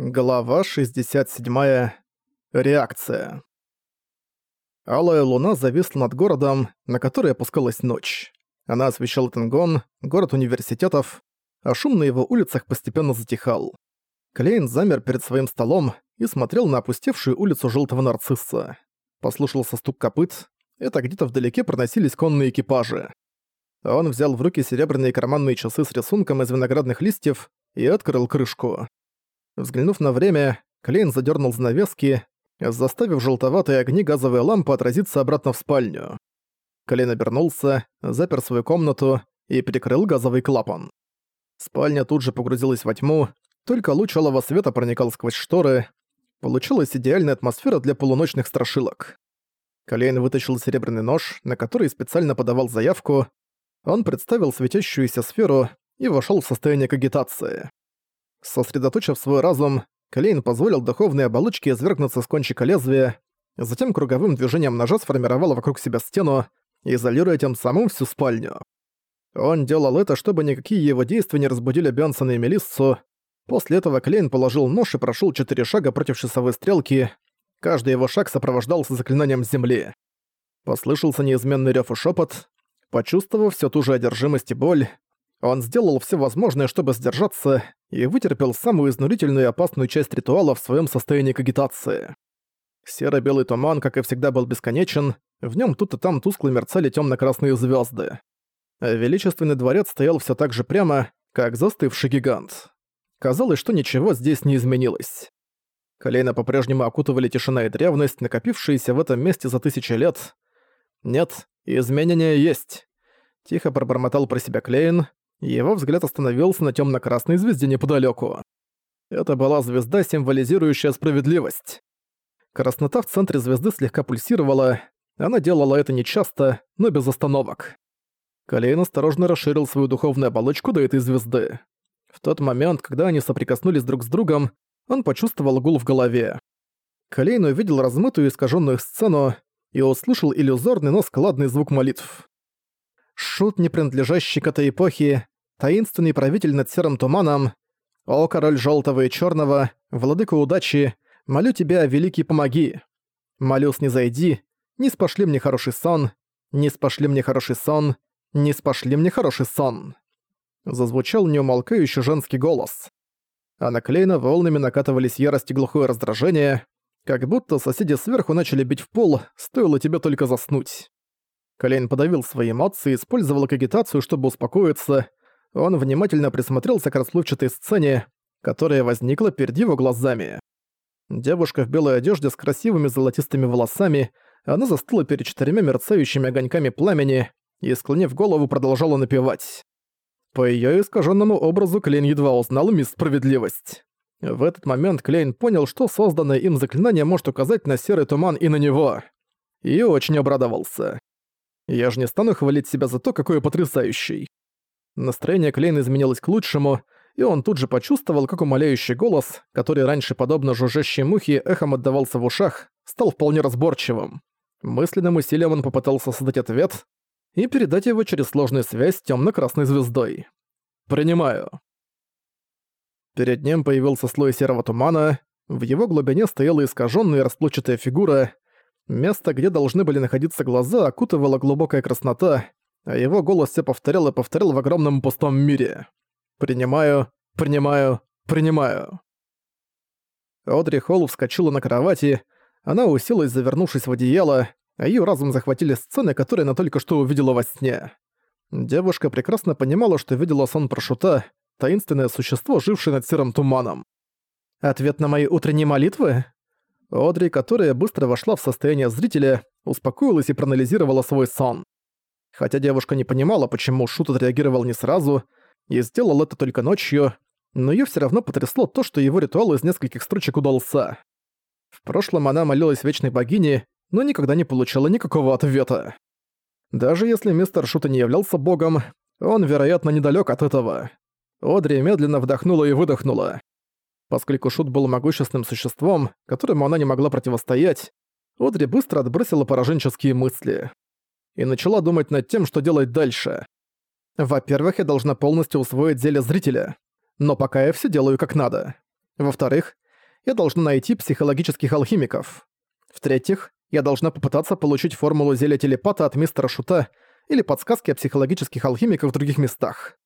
Глава 67. Реакция. Алая луна зависла над городом, на который опускалась ночь. Она освещала Тенгон, город университетов, а шум на его улицах постепенно затихал. Клейн замер перед своим столом и смотрел на опустевшую улицу Желтого Нарцисса. Послушался стук копыт, это где-то вдалеке проносились конные экипажи. Он взял в руки серебряные карманные часы с рисунком из виноградных листьев и открыл крышку. Взглянув на время, Клейн задернул занавески, заставив желтоватые огни газовой лампы отразиться обратно в спальню. Клейн обернулся, запер свою комнату и прикрыл газовый клапан. Спальня тут же погрузилась во тьму, только луч алого света проникал сквозь шторы. Получилась идеальная атмосфера для полуночных страшилок. Клейн вытащил серебряный нож, на который специально подавал заявку. Он представил светящуюся сферу и вошел в состояние кагитации. Сосредоточив свой разум, Клейн позволил духовной оболочке извергнуться с кончика лезвия, затем круговым движением ножа сформировал вокруг себя стену, изолируя тем самым всю спальню. Он делал это, чтобы никакие его действия не разбудили Бенсона и Мелиссу. После этого Клейн положил нож и прошел четыре шага против часовой стрелки. Каждый его шаг сопровождался заклинанием земли. Послышался неизменный рёв и шепот. Почувствовав всю ту же одержимость и боль, он сделал все возможное, чтобы сдержаться, и вытерпел самую изнурительную и опасную часть ритуала в своем состоянии кагитации. Серо-белый туман, как и всегда, был бесконечен, в нем тут и там тускло мерцали темно красные звезды. величественный дворец стоял все так же прямо, как застывший гигант. Казалось, что ничего здесь не изменилось. Колено по-прежнему окутывали тишина и древность, накопившиеся в этом месте за тысячи лет. Нет, изменения есть. Тихо пробормотал про себя Клейн, его взгляд остановился на темно-красной звезде неподалеку. Это была звезда, символизирующая справедливость. Краснота в центре звезды слегка пульсировала, она делала это нечасто, но без остановок. Калейн осторожно расширил свою духовную оболочку до этой звезды. В тот момент, когда они соприкоснулись друг с другом, он почувствовал гул в голове. Калейн увидел размытую искаженную сцену и услышал иллюзорный, но складный звук молитв. Шут, не принадлежащий к этой эпохе, таинственный правитель над серым туманом, «О, король желтого и черного, владыка удачи, молю тебя, великий, помоги! Молю, снизойди, не спошли мне хороший сон, не спошли мне хороший сон, не спошли мне хороший сон!» Зазвучал неумолкающий женский голос. А на волнами накатывались ярость и глухое раздражение, как будто соседи сверху начали бить в пол, стоило тебе только заснуть. Клейн подавил свои эмоции, использовал кагитацию, чтобы успокоиться. Он внимательно присмотрелся к расплывчатой сцене, которая возникла перед его глазами. Девушка в белой одежде с красивыми золотистыми волосами, она застыла перед четырьмя мерцающими огоньками пламени и, склонив голову, продолжала напевать. По её искаженному образу Клейн едва узнал мисс Справедливость. В этот момент Клейн понял, что созданное им заклинание может указать на серый туман и на него. И очень обрадовался. Я же не стану хвалить себя за то, какой я потрясающий. Настроение Клейна изменилось к лучшему, и он тут же почувствовал, как умоляющий голос, который раньше, подобно жужжащей мухе, эхом отдавался в ушах, стал вполне разборчивым. Мысленным усилием он попытался создать ответ и передать его через сложную связь с тёмно-красной звездой. «Принимаю». Перед ним появился слой серого тумана, в его глубине стояла искажённая расплывчатая фигура, Место, где должны были находиться глаза, окутывала глубокая краснота, а его голос все повторял и повторял в огромном пустом мире. «Принимаю, принимаю, принимаю». Одри Холл вскочила на кровати, она уселась, завернувшись в одеяло, а её разум захватили сцены, которые она только что увидела во сне. Девушка прекрасно понимала, что видела сон про шута, таинственное существо, жившее над серым туманом. «Ответ на мои утренние молитвы?» Одри, которая быстро вошла в состояние зрителя, успокоилась и проанализировала свой сон. Хотя девушка не понимала, почему Шут отреагировал не сразу, и сделал это только ночью, но её всё равно потрясло то, что его ритуал из нескольких строчек удался. В прошлом она молилась Вечной Богине, но никогда не получила никакого ответа. Даже если мистер Шута не являлся богом, он, вероятно, недалёк от этого. Одри медленно вдохнула и выдохнула. Поскольку Шут был могущественным существом, которому она не могла противостоять, Одри быстро отбросила пораженческие мысли. И начала думать над тем, что делать дальше. Во-первых, я должна полностью усвоить зелье зрителя. Но пока я все делаю как надо. Во-вторых, я должна найти психологических алхимиков. В-третьих, я должна попытаться получить формулу зелья телепата от мистера Шута или подсказки о психологических алхимиках в других местах.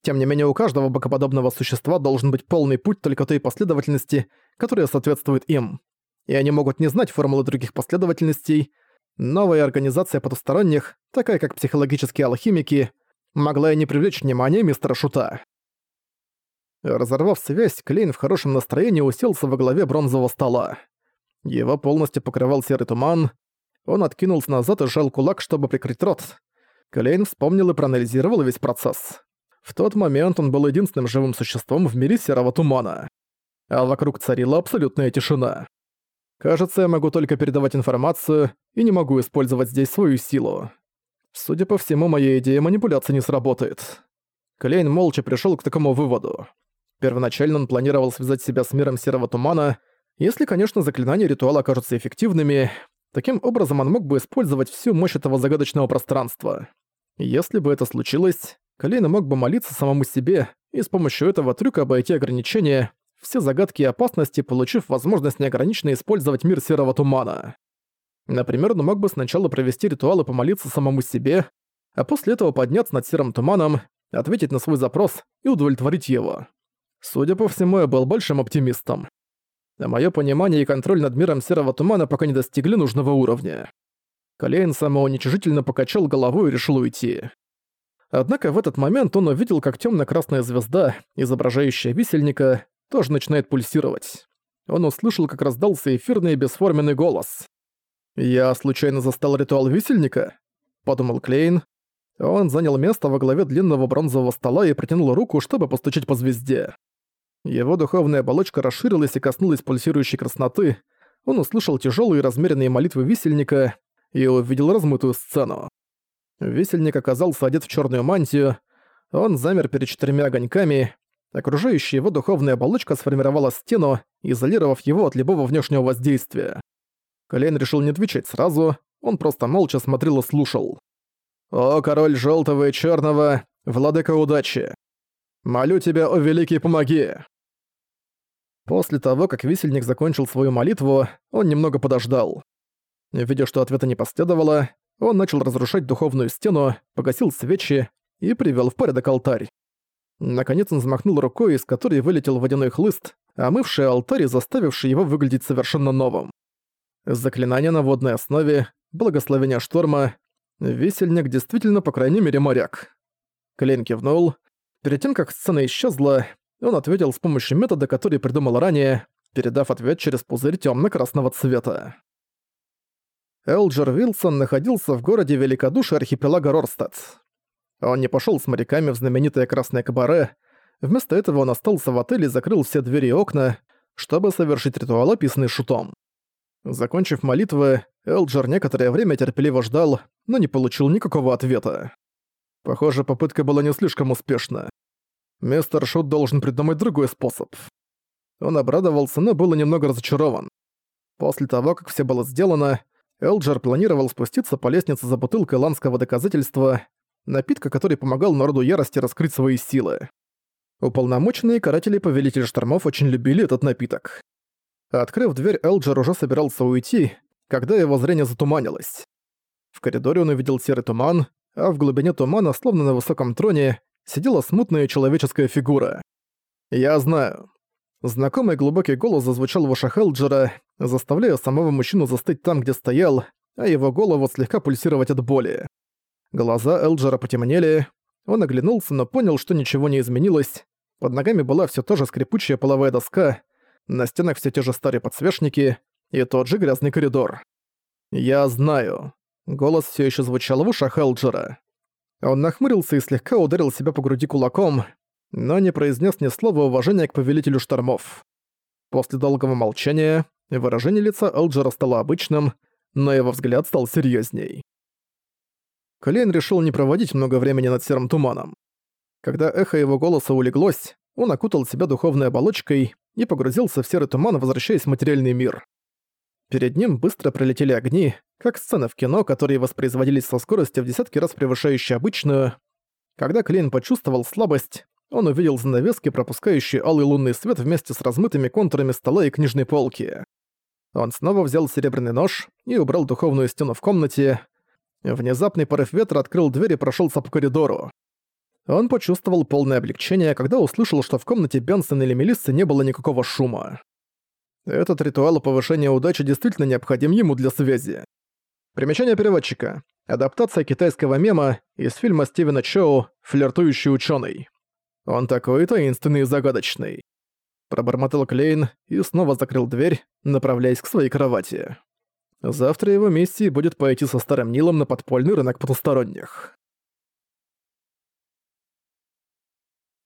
Тем не менее, у каждого богоподобного существа должен быть полный путь только той последовательности, которая соответствует им. И они могут не знать формулы других последовательностей. Новая организация потусторонних, такая как психологические алхимики, могла и не привлечь внимание мистера Шута. Разорвав связь, Клейн в хорошем настроении уселся во главе бронзового стола. Его полностью покрывал серый туман. Он откинулся назад и сжал кулак, чтобы прикрыть рот. Клейн вспомнил и проанализировал весь процесс. В тот момент он был единственным живым существом в мире серого тумана. А вокруг царила абсолютная тишина. Кажется, я могу только передавать информацию и не могу использовать здесь свою силу. Судя по всему, моя идея манипуляции не сработает. Клейн молча пришел к такому выводу. Первоначально он планировал связать себя с миром серого тумана, если, конечно, заклинания ритуала окажутся эффективными, таким образом он мог бы использовать всю мощь этого загадочного пространства. Если бы это случилось, Калейна мог бы молиться самому себе и с помощью этого трюка обойти ограничения, все загадки и опасности, получив возможность неограниченно использовать мир серого тумана. Например, он мог бы сначала провести ритуал и помолиться самому себе, а после этого подняться над серым туманом, ответить на свой запрос и удовлетворить его. Судя по всему, я был большим оптимистом. А моё понимание и контроль над миром серого тумана пока не достигли нужного уровня. Колейн самоуничижительно покачал головой и решил уйти. Однако в этот момент он увидел, как тёмно-красная звезда, изображающая висельника, тоже начинает пульсировать. Он услышал, как раздался эфирный бесформенный голос. «Я случайно застал ритуал висельника?» — подумал Клейн. Он занял место во главе длинного бронзового стола и протянул руку, чтобы постучать по звезде. Его духовная оболочка расширилась и коснулась пульсирующей красноты. Он услышал тяжелые и размеренные молитвы висельника и увидел размытую сцену. Висельник оказался одет в черную мантию, он замер перед четырьмя огоньками, окружающая его духовная оболочка сформировала стену, изолировав его от любого внешнего воздействия. Колейн решил не отвечать сразу, он просто молча смотрел и слушал. «О, король желтого и черного, владыка удачи! Молю тебя, о великий, помоги!» После того, как висельник закончил свою молитву, он немного подождал. Видя, что ответа не последовало, он начал разрушать духовную стену, погасил свечи и привел в порядок алтарь. Наконец он взмахнул рукой, из которой вылетел водяной хлыст, омывший алтарь и заставивший его выглядеть совершенно новым. Заклинание на водной основе, благословение шторма, висельник действительно, по крайней мере, моряк. Клейн кивнул. Перед тем, как сцена исчезла, он ответил с помощью метода, который придумал ранее, передав ответ через пузырь темно-красного цвета. Элджер Вилсон находился в городе великодушия архипелага Рорстад. Он не пошел с моряками в знаменитое Красное Кабаре, вместо этого он остался в отеле и закрыл все двери и окна, чтобы совершить ритуал, описанный шутом. Закончив молитвы, Элджер некоторое время терпеливо ждал, но не получил никакого ответа. Похоже, попытка была не слишком успешна. Мистер Шут должен придумать другой способ. Он обрадовался, но был немного разочарован. После того, как все было сделано, Элджер планировал спуститься по лестнице за бутылкой ланского доказательства, напитка, который помогал народу ярости раскрыть свои силы. Уполномоченные каратели Повелитель Штормов очень любили этот напиток. Открыв дверь, Элджер уже собирался уйти, когда его зрение затуманилось. В коридоре он увидел серый туман, а в глубине тумана, словно на высоком троне, сидела смутная человеческая фигура. «Я знаю». Знакомый глубокий голос зазвучал в ушах Элджера, заставляя самого мужчину застыть там, где стоял, а его голову слегка пульсировать от боли. Глаза Элджера потемнели, он оглянулся, но понял, что ничего не изменилось. Под ногами была все та же скрипучая половая доска, на стенах все те же старые подсвечники и тот же грязный коридор. «Я знаю». Голос все еще звучал в ушах Элджера. Он нахмурился и слегка ударил себя по груди кулаком, но не произнес ни слова уважения к повелителю штормов. После долгого молчания выражение лица Элджера стало обычным, но его взгляд стал серьезней. Клейн решил не проводить много времени над серым туманом. Когда эхо его голоса улеглось, он окутал себя духовной оболочкой и погрузился в серый туман, возвращаясь в материальный мир. Перед ним быстро пролетели огни, как сцены в кино, которые воспроизводились со скоростью в десятки раз превышающей обычную. Когда Клейн почувствовал слабость, он увидел занавески, пропускающие алый лунный свет вместе с размытыми контурами стола и книжной полки. Он снова взял серебряный нож и убрал духовную стену в комнате. Внезапный порыв ветра открыл дверь и прошелся по коридору. Он почувствовал полное облегчение, когда услышал, что в комнате Бенсона или Мелиссы не было никакого шума. Этот ритуал повышения удачи действительно необходим ему для связи. Примечание переводчика. Адаптация китайского мема из фильма Стивена Чоу «Флиртующий ученый». Он такой таинственный и загадочный. Пробормотал Клейн и снова закрыл дверь, направляясь к своей кровати. Завтра его миссией будет пойти со Старым Нилом на подпольный рынок потусторонних.